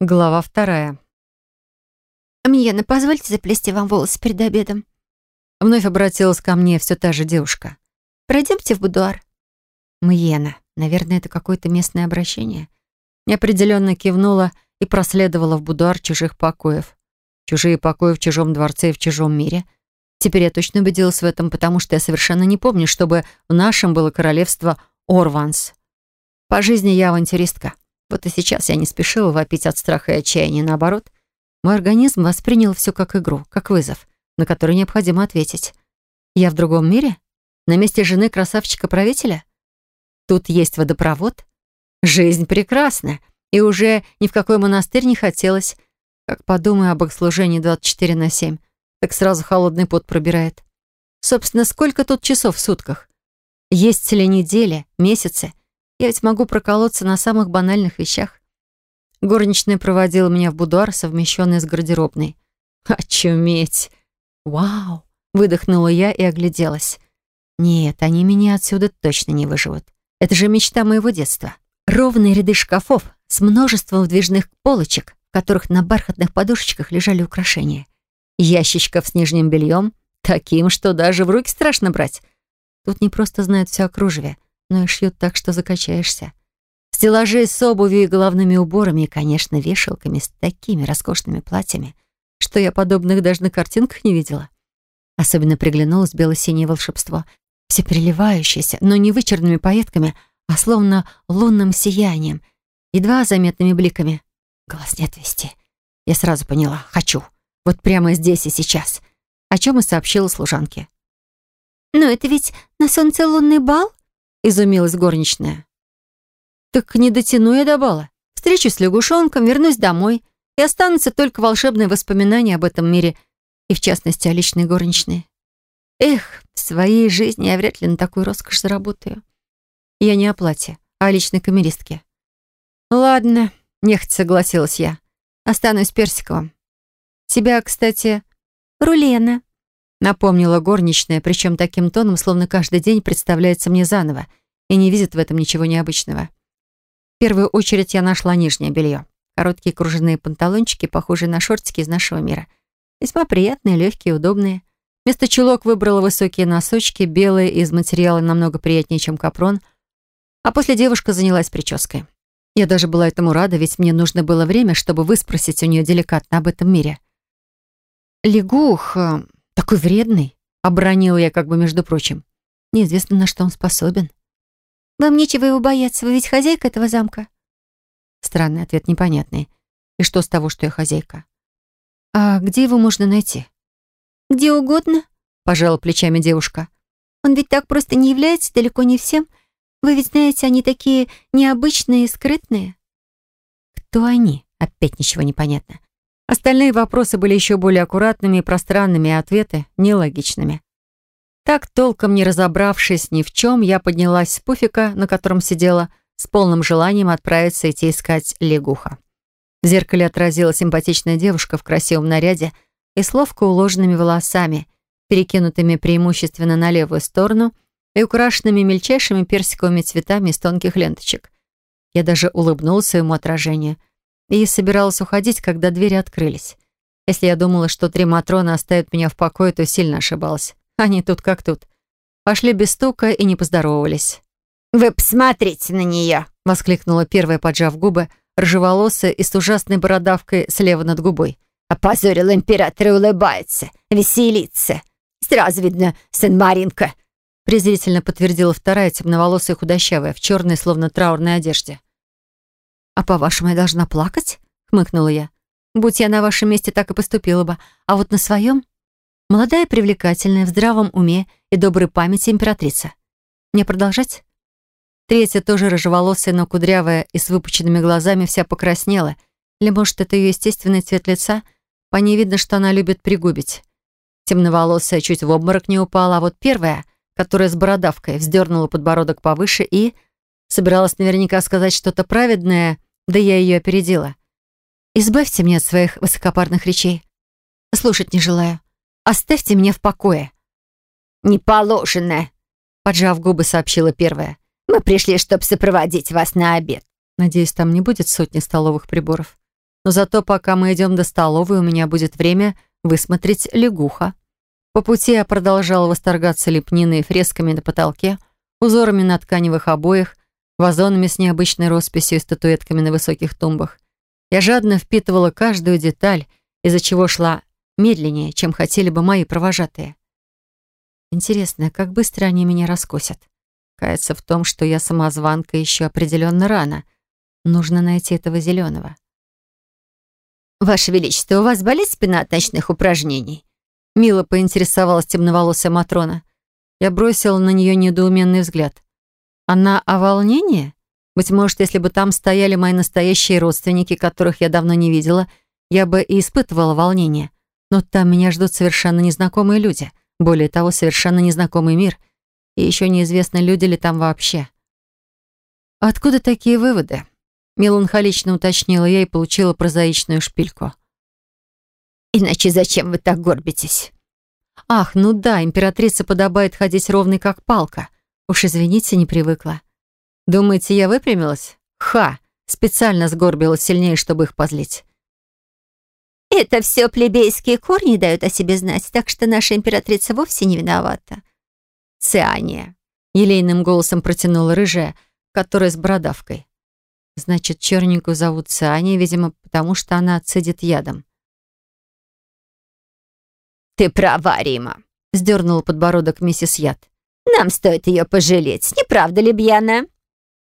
Глава вторая. «Амьена, позвольте заплести вам волосы перед обедом?» Вновь обратилась ко мне все та же девушка. «Пройдемте в будуар». Мьена. Наверное, это какое-то местное обращение. Неопределенно кивнула и проследовала в будуар чужих покоев. Чужие покои в чужом дворце и в чужом мире. Теперь я точно убедилась в этом, потому что я совершенно не помню, чтобы в нашем было королевство Орванс. По жизни я авантюристка. Вот и сейчас я не спешила вопить от страха и отчаяния. Наоборот, мой организм воспринял все как игру, как вызов, на который необходимо ответить. Я в другом мире? На месте жены красавчика-правителя? Тут есть водопровод? Жизнь прекрасна, и уже ни в какой монастырь не хотелось. Как подумаю об служении 24 на 7, так сразу холодный пот пробирает. Собственно, сколько тут часов в сутках? Есть ли недели, месяцы? Я ведь могу проколоться на самых банальных вещах. Горничная проводила меня в будуар, совмещенный с гардеробной. «Очуметь!» «Вау!» — выдохнула я и огляделась. «Нет, они меня отсюда точно не выживут. Это же мечта моего детства. Ровные ряды шкафов с множеством выдвижных полочек, в которых на бархатных подушечках лежали украшения. Ящичков с нижним бельем, таким, что даже в руки страшно брать. Тут не просто знают все о кружеве, но и шьют так, что закачаешься. Стеллажи с обувью и головными уборами и, конечно, вешалками с такими роскошными платьями, что я подобных даже на картинках не видела. Особенно приглянулось бело-синее волшебство, все переливающееся, но не вычерными пайетками, а словно лунным сиянием, едва заметными бликами. Глаз не отвести. Я сразу поняла, хочу. Вот прямо здесь и сейчас. О чем и сообщила служанке. «Но это ведь на солнце лунный бал?» Изумилась горничная. «Так не дотяну я до бала. Встречусь с лягушонком, вернусь домой, и останутся только волшебные воспоминания об этом мире, и в частности о личной горничной. Эх, в своей жизни я вряд ли на такую роскошь заработаю. Я не о платье, а о личной камеристке. Ладно, нехотя согласилась я. Останусь Персиковым. Тебя, кстати, Рулена, Напомнила горничная, причем таким тоном, словно каждый день представляется мне заново и не видит в этом ничего необычного. В первую очередь я нашла нижнее белье. Короткие кружевные панталончики, похожие на шортики из нашего мира. Весьма приятные, легкие, удобные. Вместо чулок выбрала высокие носочки, белые, из материала намного приятнее, чем капрон. А после девушка занялась прической. Я даже была этому рада, ведь мне нужно было время, чтобы выспросить у нее деликатно об этом мире. «Лягух, э, такой вредный, обронила я как бы между прочим. Неизвестно, на что он способен. Вам нечего его бояться, вы ведь хозяйка этого замка. Странный ответ, непонятный. И что с того, что я хозяйка? А где его можно найти? Где угодно, пожала плечами девушка. Он ведь так просто не является далеко не всем. Вы ведь знаете, они такие необычные и скрытные. Кто они? Опять ничего не понятно. Остальные вопросы были еще более аккуратными и пространными, а ответы — нелогичными. Так, толком не разобравшись ни в чем, я поднялась с пуфика, на котором сидела, с полным желанием отправиться идти искать лягуха. В зеркале отразила симпатичная девушка в красивом наряде и с ловко уложенными волосами, перекинутыми преимущественно на левую сторону и украшенными мельчайшими персиковыми цветами из тонких ленточек. Я даже улыбнулась своему отражению — и собиралась уходить, когда двери открылись. Если я думала, что три Матрона оставят меня в покое, то сильно ошибалась. Они тут как тут. Пошли без стука и не поздоровались. «Вы посмотрите на нее!» — воскликнула первая, поджав губы, рыжеволосая и с ужасной бородавкой слева над губой. «Опозорил император и улыбается, веселится. Сразу видно, сын Маринка!» презрительно подтвердила вторая темноволосая худощавая в черной, словно траурной одежде. «А по-вашему, я должна плакать?» — хмыкнула я. «Будь я на вашем месте, так и поступила бы. А вот на своем...» Молодая, привлекательная, в здравом уме и доброй памяти императрица. Мне продолжать? Третья тоже рыжеволосая, но кудрявая и с выпученными глазами вся покраснела. Или, может, это ее естественный цвет лица? По ней видно, что она любит пригубить. Темноволосая чуть в обморок не упала, а вот первая, которая с бородавкой, вздернула подбородок повыше и... Собиралась наверняка сказать что-то праведное, да я ее опередила. «Избавьте меня от своих высокопарных речей. Слушать не желаю. Оставьте меня в покое». «Не положено», — поджав губы, сообщила первая. «Мы пришли, чтобы сопроводить вас на обед». Надеюсь, там не будет сотни столовых приборов. но зато пока мы идем до столовой, у меня будет время высмотреть лягуха. По пути я продолжал восторгаться лепниной и фресками на потолке, узорами на тканевых обоях, вазонами с необычной росписью и статуэтками на высоких тумбах. Я жадно впитывала каждую деталь, из-за чего шла медленнее, чем хотели бы мои провожатые. Интересно, как быстро они меня раскосят. Кается в том, что я самозванка еще определенно рано. Нужно найти этого зеленого. «Ваше Величество, у вас болит спина от ночных упражнений?» Мило поинтересовалась темноволосая Матрона. Я бросила на нее недоуменный взгляд. Она о волнении? Быть может, если бы там стояли мои настоящие родственники, которых я давно не видела, я бы и испытывала волнение. Но там меня ждут совершенно незнакомые люди. Более того, совершенно незнакомый мир. И еще неизвестно, люди ли там вообще. Откуда такие выводы? Меланхолично уточнила я и получила прозаичную шпильку. «Иначе зачем вы так горбитесь?» «Ах, ну да, императрице подобает ходить ровной, как палка. Уж извините, не привыкла. Думаете, я выпрямилась? Ха! Специально сгорбилась сильнее, чтобы их позлить. Это все плебейские корни дают о себе знать, так что наша императрица вовсе не виновата. Циания. Елейным голосом протянула рыжая, которая с бородавкой. Значит, черненькую зовут Циания, видимо, потому что она цедит ядом. «Ты права, Рима», — сдернула подбородок миссис Яд. Нам стоит ее пожалеть, не правда ли, Бьяна?»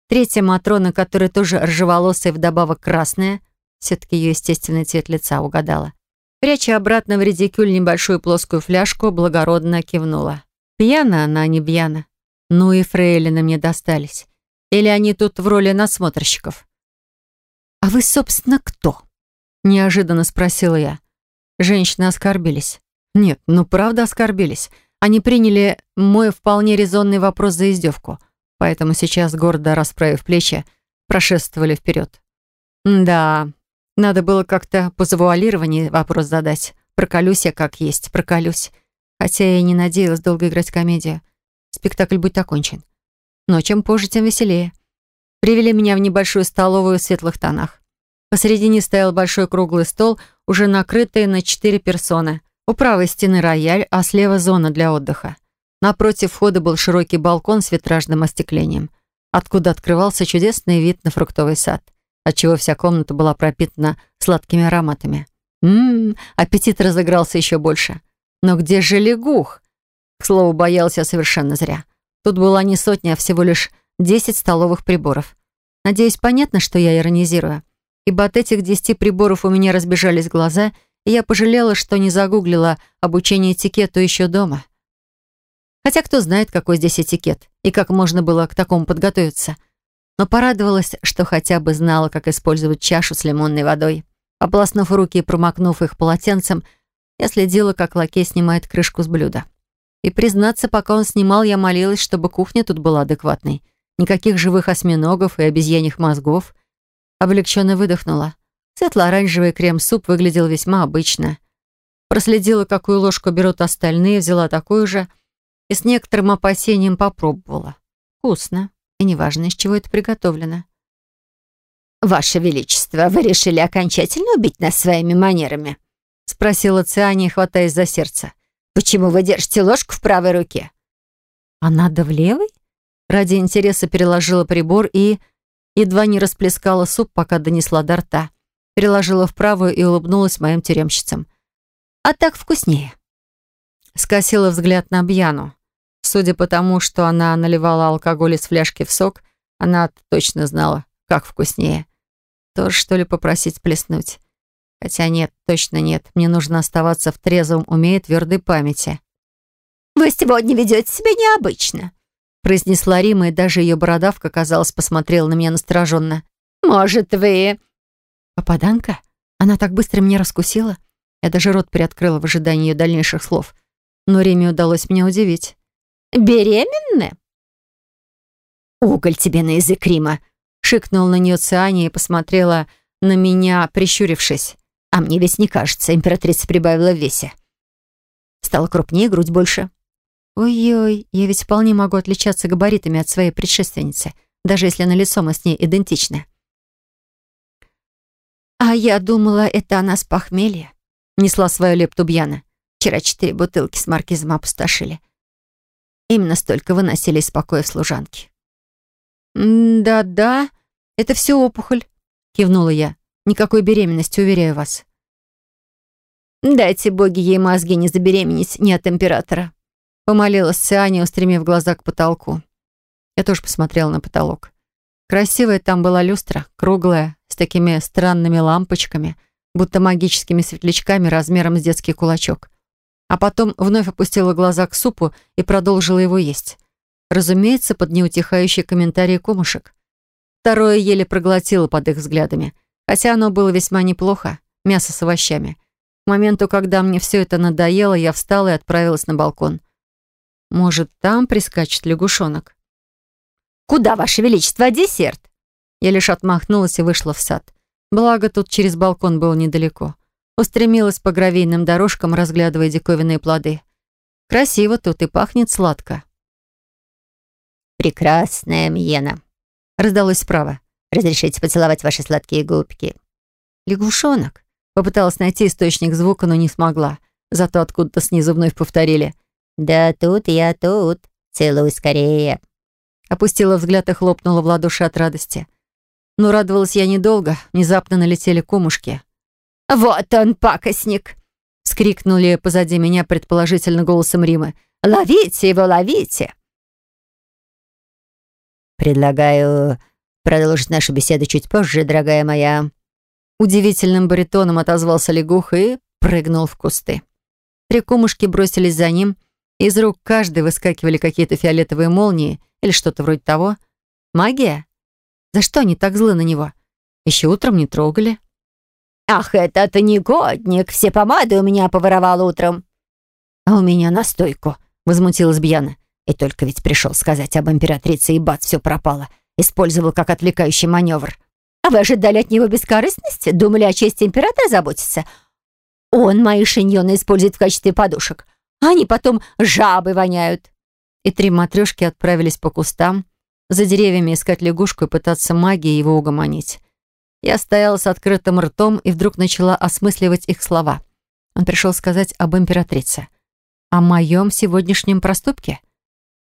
Третья Матрона, которая тоже ржеволосая и вдобавок красная, все-таки ее естественный цвет лица угадала. Пряча обратно в редикюль небольшую плоскую фляжку, благородно кивнула. Пьяна она, а не бьяна. Ну и фрейлины мне достались. Или они тут в роли надсмотрщиков? «А вы, собственно, кто?» Неожиданно спросила я. Женщины оскорбились. Нет, ну правда оскорбились. Они приняли мой вполне резонный вопрос за издевку, поэтому сейчас, гордо расправив плечи, прошествовали вперед. Да, надо было как-то по завуалированию вопрос задать. Проколюсь я как есть, проколюсь. Хотя я и не надеялась долго играть комедию. Спектакль будет окончен. Но чем позже, тем веселее. Привели меня в небольшую столовую в светлых тонах. Посередине стоял большой круглый стол, уже накрытый на четыре персоны — у правой стены рояль, а слева зона для отдыха. Напротив входа был широкий балкон с витражным остеклением, откуда открывался чудесный вид на фруктовый сад, отчего вся комната была пропитана сладкими ароматами. Ммм, аппетит разыгрался еще больше. Но где же лягух? К слову, боялся совершенно зря. Тут была не сотня, а всего лишь десять столовых приборов. Надеюсь, понятно, что я иронизирую. Ибо от этих десяти приборов у меня разбежались глаза — я пожалела, что не загуглила обучение этикету еще дома. Хотя кто знает, какой здесь этикет и как можно было к такому подготовиться. Но порадовалась, что хотя бы знала, как использовать чашу с лимонной водой. Ополоснув руки и промокнув их полотенцем, я следила, как лакей снимает крышку с блюда. И, признаться, пока он снимал, я молилась, чтобы кухня тут была адекватной. Никаких живых осьминогов и обезьяньих мозгов. Облегченно выдохнула. Светло-оранжевый крем-суп выглядел весьма обычно. Проследила, какую ложку берут остальные, взяла такую же и с некоторым опасением попробовала. Вкусно. И неважно, из чего это приготовлено. «Ваше Величество, вы решили окончательно убить нас своими манерами?» — спросила Циания, хватаясь за сердце. «Почему вы держите ложку в правой руке?» «А надо в левой?» Ради интереса переложила прибор и едва не расплескала суп, пока донесла до рта переложила в правую и улыбнулась моим тюремщицам. «А так вкуснее». Скосила взгляд на Бьяну. Судя по тому, что она наливала алкоголь из фляжки в сок, она точно знала, как вкуснее. Тоже, что ли, попросить плеснуть? Хотя нет, точно нет. Мне нужно оставаться в трезвом уме и твердой памяти. «Вы сегодня ведете себя необычно», произнесла Рима, и даже ее бородавка, казалось, посмотрела на меня настороженно. «Может, вы Попаданка? Она так быстро меня раскусила. Я даже рот приоткрыла в ожидании ее дальнейших слов. Но Реме удалось меня удивить. «Беременны?» «Уголь тебе на язык, Рима!» Шикнул на нее Цианя и посмотрела на меня, прищурившись. «А мне ведь не кажется, императрица прибавила в весе. Стала крупнее, грудь больше». «Ой-ой, я ведь вполне могу отличаться габаритами от своей предшественницы, даже если на лицо мы с ней идентичны». «А я думала, это она с похмелья», — несла свою лепту Бьяна. «Вчера четыре бутылки с маркизом опустошили. Именно столько выносили из покоя служанки». «Да-да, это все опухоль», — кивнула я. «Никакой беременности, уверяю вас». «Дайте боги ей мозги не забеременеть не от императора», — помолилась Циане, устремив глаза к потолку. Я тоже посмотрела на потолок. Красивая там была люстра, круглая, с такими странными лампочками, будто магическими светлячками размером с детский кулачок. А потом вновь опустила глаза к супу и продолжила его есть. Разумеется, под неутихающие комментарии кумушек. Второе еле проглотила под их взглядами, хотя оно было весьма неплохо, мясо с овощами. К моменту, когда мне все это надоело, я встала и отправилась на балкон. Может, там прискачет лягушонок? «Куда, Ваше Величество, десерт?» Я лишь отмахнулась и вышла в сад. Благо, тут через балкон было недалеко. Устремилась по гравийным дорожкам, разглядывая диковинные плоды. Красиво тут и пахнет сладко. «Прекрасная Мьена», — раздалось справа. «Разрешите поцеловать ваши сладкие губки?» «Лягушонок». Попыталась найти источник звука, но не смогла. Зато откуда-то снизу вновь повторили. «Да тут я тут. Целуй скорее». Опустила взгляд и хлопнула в ладоши от радости. Но радовалась я недолго. Внезапно налетели комушки. «Вот он, пакостник!» — скрикнули позади меня предположительно голосом Римы. «Ловите его, ловите!» «Предлагаю продолжить нашу беседу чуть позже, дорогая моя». Удивительным баритоном отозвался лягух и прыгнул в кусты. Три кумушки бросились за ним, из рук каждой выскакивали какие-то фиолетовые молнии — или что-то вроде того. Магия? За что они так злы на него? Еще утром не трогали. «Ах, этот негодник! Все помады у меня поворовал утром!» «А у меня настойку!» — возмутилась Бьяна. «И только ведь пришел сказать об императрице, и бац, все пропало. Использовал как отвлекающий маневр». «А вы ожидали от него бескорыстности? Думали о чести императора заботиться? Он мои шиньоны использует в качестве подушек. Они потом жабы воняют» и три матрешки отправились по кустам, за деревьями искать лягушку и пытаться магией его угомонить. Я стояла с открытым ртом и вдруг начала осмысливать их слова. Он пришел сказать об императрице. О моем сегодняшнем проступке.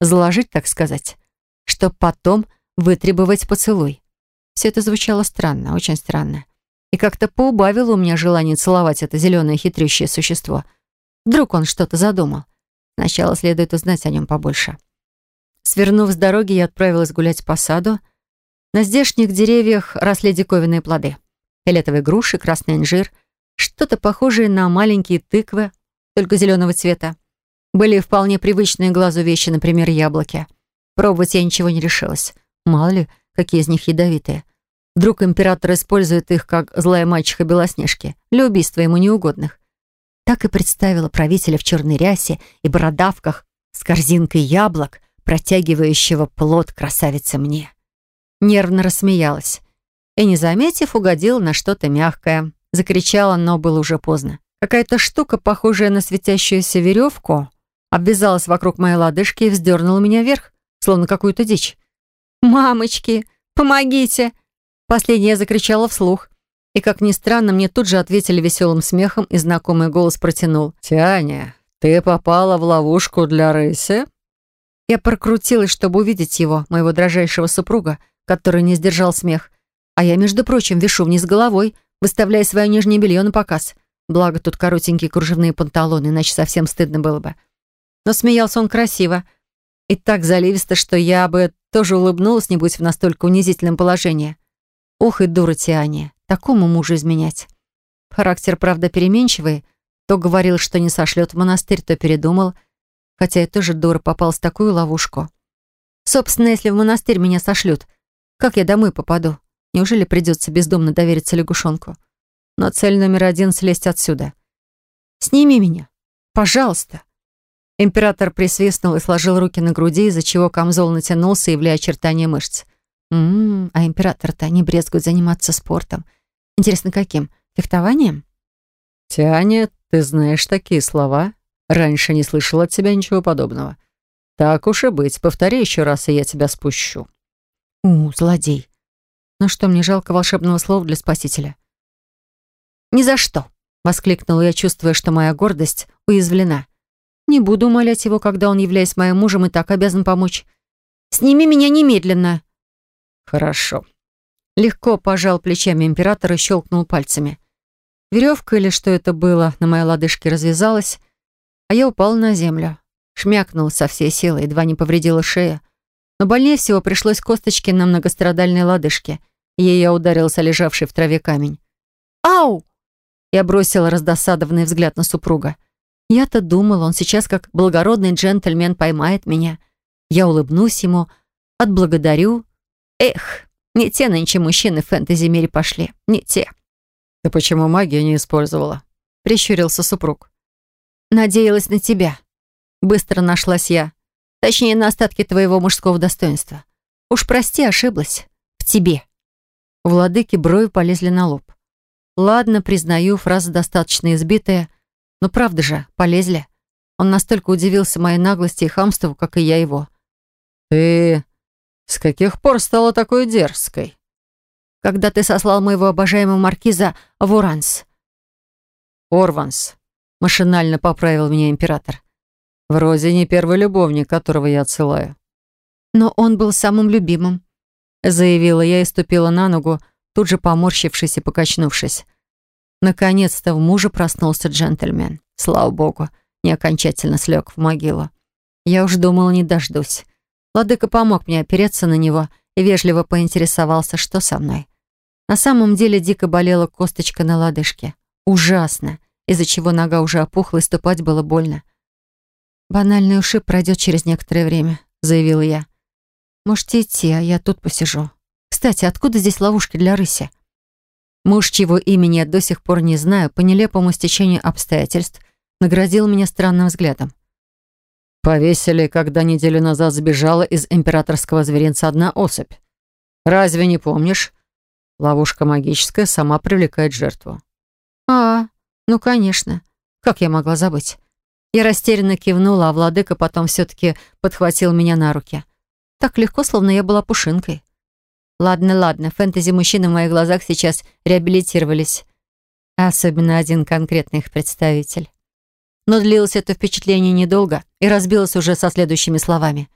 Заложить, так сказать. Чтоб потом вытребовать поцелуй. Все это звучало странно, очень странно. И как-то поубавило у меня желание целовать это зеленое хитрющее существо. Вдруг он что-то задумал. Сначала следует узнать о нем побольше. Свернув с дороги, я отправилась гулять по саду. На здешних деревьях росли диковинные плоды. Фиолетовые груши, красный инжир, что-то похожее на маленькие тыквы, только зеленого цвета. Были вполне привычные глазу вещи, например, яблоки. Пробовать я ничего не решилась. Мало ли, какие из них ядовитые. Вдруг император использует их, как злая мачеха Белоснежки, для убийства ему неугодных. Так и представила правителя в черной рясе и бородавках с корзинкой яблок, протягивающего плод красавицы мне. Нервно рассмеялась. И, не заметив, угодила на что-то мягкое. Закричала, но было уже поздно. Какая-то штука, похожая на светящуюся веревку, обвязалась вокруг моей лодыжки и вздернула меня вверх, словно какую-то дичь. «Мамочки, помогите!» Последнее закричала вслух. И, как ни странно, мне тут же ответили веселым смехом, и знакомый голос протянул. «Тяня, ты попала в ловушку для рыси?» Я прокрутилась, чтобы увидеть его, моего дрожайшего супруга, который не сдержал смех. А я, между прочим, вешу вниз головой, выставляя свое нижнее белье на показ. Благо, тут коротенькие кружевные панталоны, иначе совсем стыдно было бы. Но смеялся он красиво. И так заливисто, что я бы тоже улыбнулась, не будь в настолько унизительном положении. Ух и дура Тиане такому мужу изменять. Характер, правда, переменчивый. То говорил, что не сошлет в монастырь, то передумал. Хотя я тоже дура попалась в такую ловушку. Собственно, если в монастырь меня сошлют, как я домой попаду? Неужели придется бездумно довериться лягушонку? Но цель номер один — слезть отсюда. «Сними меня! Пожалуйста!» Император присвистнул и сложил руки на груди, из-за чего камзол натянулся, являя очертания мышц. «М-м, а император-то не брезгует заниматься спортом. Интересно, каким? Фехтованием? «Тяня, ты знаешь такие слова? Раньше не слышала от тебя ничего подобного. Так уж и быть, повтори еще раз, и я тебя спущу». «У, злодей. Ну что, мне жалко волшебного слова для спасителя?» «Ни за что!» — воскликнула я, чувствуя, что моя гордость уязвлена. «Не буду умолять его, когда он, являясь моим мужем, и так обязан помочь. Сними меня немедленно!» «Хорошо». Легко пожал плечами император и щелкнул пальцами. Веревка или что это было на моей лодыжке развязалась, а я упал на землю. Шмякнул со всей силы, едва не повредила шею. Но больнее всего пришлось косточке на многострадальной лодыжке. Ей я ударился лежавший в траве камень. «Ау!» Я бросила раздосадованный взгляд на супруга. Я-то думала, он сейчас как благородный джентльмен поймает меня. Я улыбнусь ему, отблагодарю. Эх, не те нынче мужчины в фэнтези-мире пошли, не те. «Ты почему магию не использовала?» — прищурился супруг. «Надеялась на тебя». Быстро нашлась я. Точнее, на остатки твоего мужского достоинства. Уж прости, ошиблась. В тебе. Владыки брови полезли на лоб. Ладно, признаю, фраза достаточно избитая, но правда же, полезли. Он настолько удивился моей наглости и хамству, как и я его. «Ты с каких пор стала такой дерзкой?» «Когда ты сослал моего обожаемого маркиза в Уранс». «Орванс», — машинально поправил меня император. «Вроде не первый любовник, которого я отсылаю». «Но он был самым любимым», — заявила я и ступила на ногу, тут же поморщившись и покачнувшись. Наконец-то в муже проснулся джентльмен. Слава богу, не окончательно слег в могилу. Я уж думала, не дождусь. Владыка помог мне опереться на него и вежливо поинтересовался, что со мной. На самом деле дико болела косточка на лодыжке. Ужасно, из-за чего нога уже опухла и ступать было больно. «Банальный ушиб пройдет через некоторое время», — заявила я. «Можете идти, а я тут посижу. Кстати, откуда здесь ловушки для рыси?» Муж, чьего имени я до сих пор не знаю, по нелепому стечению обстоятельств, наградил меня странным взглядом. Повесили, когда неделю назад сбежала из императорского зверинца одна особь. Разве не помнишь? Ловушка магическая сама привлекает жертву. А, ну, конечно. Как я могла забыть? Я растерянно кивнула, а владыка потом все-таки подхватил меня на руки. Так легко, словно я была пушинкой. Ладно, ладно, фэнтези-мужчины в моих глазах сейчас реабилитировались. Особенно один конкретный их представитель. Но длилось это впечатление недолго и разбилось уже со следующими словами.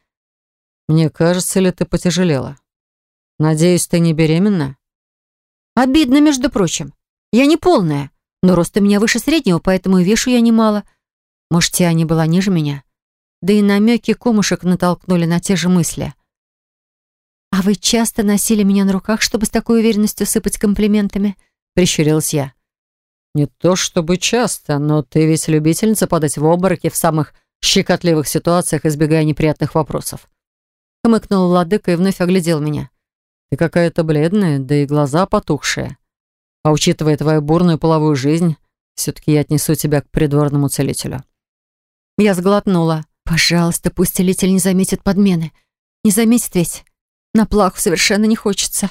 «Мне кажется, ли ты потяжелела? Надеюсь, ты не беременна?» «Обидно, между прочим. Я не полная, но рост у меня выше среднего, поэтому и вешу я немало. Может, Тиане была ниже меня?» Да и намеки комушек натолкнули на те же мысли. «А вы часто носили меня на руках, чтобы с такой уверенностью сыпать комплиментами?» — прищурилась я. «Не то чтобы часто, но ты ведь любительница падать в обмороки в самых щекотливых ситуациях, избегая неприятных вопросов». Хмыкнул владыка и вновь оглядел меня. «Ты какая-то бледная, да и глаза потухшие. А учитывая твою бурную половую жизнь, все-таки я отнесу тебя к придворному целителю». Я сглотнула. «Пожалуйста, пусть целитель не заметит подмены. Не заметит ведь. На плаху совершенно не хочется».